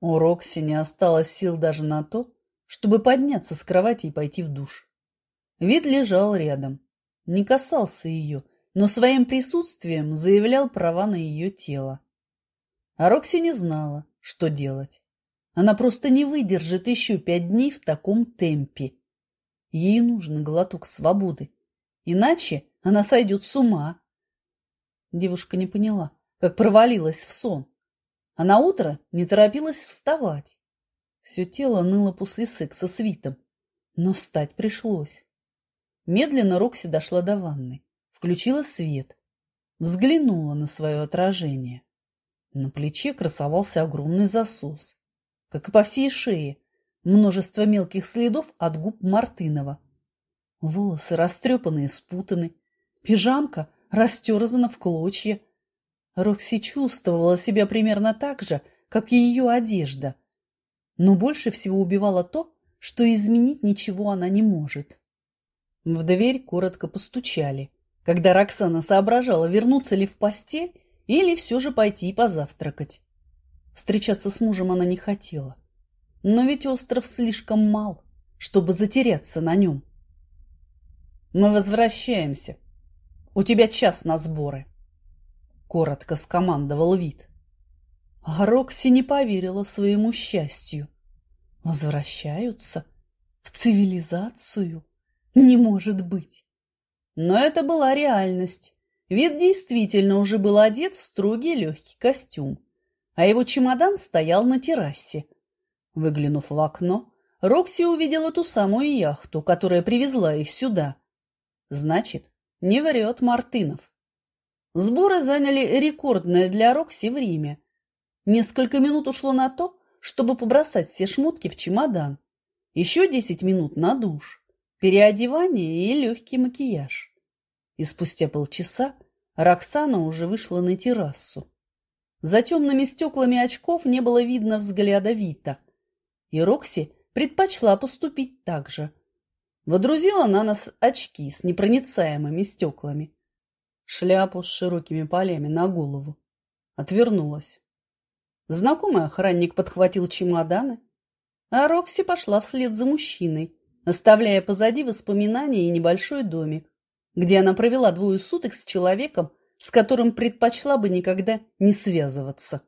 У Рокси не осталось сил даже на то, чтобы подняться с кровати и пойти в душ. Вид лежал рядом, не касался ее, но своим присутствием заявлял права на ее тело. А Рокси не знала, что делать. Она просто не выдержит еще пять дней в таком темпе. Ей нужен глоток свободы, иначе она сойдет с ума. Девушка не поняла, как провалилась в сон. А на утро не торопилась вставать. Все тело ныло после секса с Витом, но встать пришлось. Медленно Рокси дошла до ванны, включила свет, взглянула на свое отражение. На плече красовался огромный засос, как и по всей шее, множество мелких следов от губ Мартынова. Волосы растрепаны и спутаны, пижамка растерзана в клочья, Рокси чувствовала себя примерно так же, как и ее одежда. Но больше всего убивало то, что изменить ничего она не может. В дверь коротко постучали, когда Роксана соображала, вернуться ли в постель или все же пойти позавтракать. Встречаться с мужем она не хотела. Но ведь остров слишком мал, чтобы затеряться на нем. «Мы возвращаемся. У тебя час на сборы», коротко скомандовал вид. А Рокси не поверила своему счастью. Возвращаются в цивилизацию? Не может быть. Но это была реальность. Вид действительно уже был одет в строгий легкий костюм, а его чемодан стоял на террасе. Выглянув в окно, Рокси увидела ту самую яхту, которая привезла их сюда. Значит, не врет Мартынов. Сборы заняли рекордное для Рокси время. Несколько минут ушло на то, чтобы побросать все шмотки в чемодан. Еще десять минут на душ, переодевание и легкий макияж. И спустя полчаса Роксана уже вышла на террасу. За темными стеклами очков не было видно взгляда Вита. И Рокси предпочла поступить так же. Водрузила на нос очки с непроницаемыми стеклами шляпу с широкими полями на голову. Отвернулась. Знакомый охранник подхватил чемоданы, а Рокси пошла вслед за мужчиной, оставляя позади воспоминания и небольшой домик, где она провела двое суток с человеком, с которым предпочла бы никогда не связываться.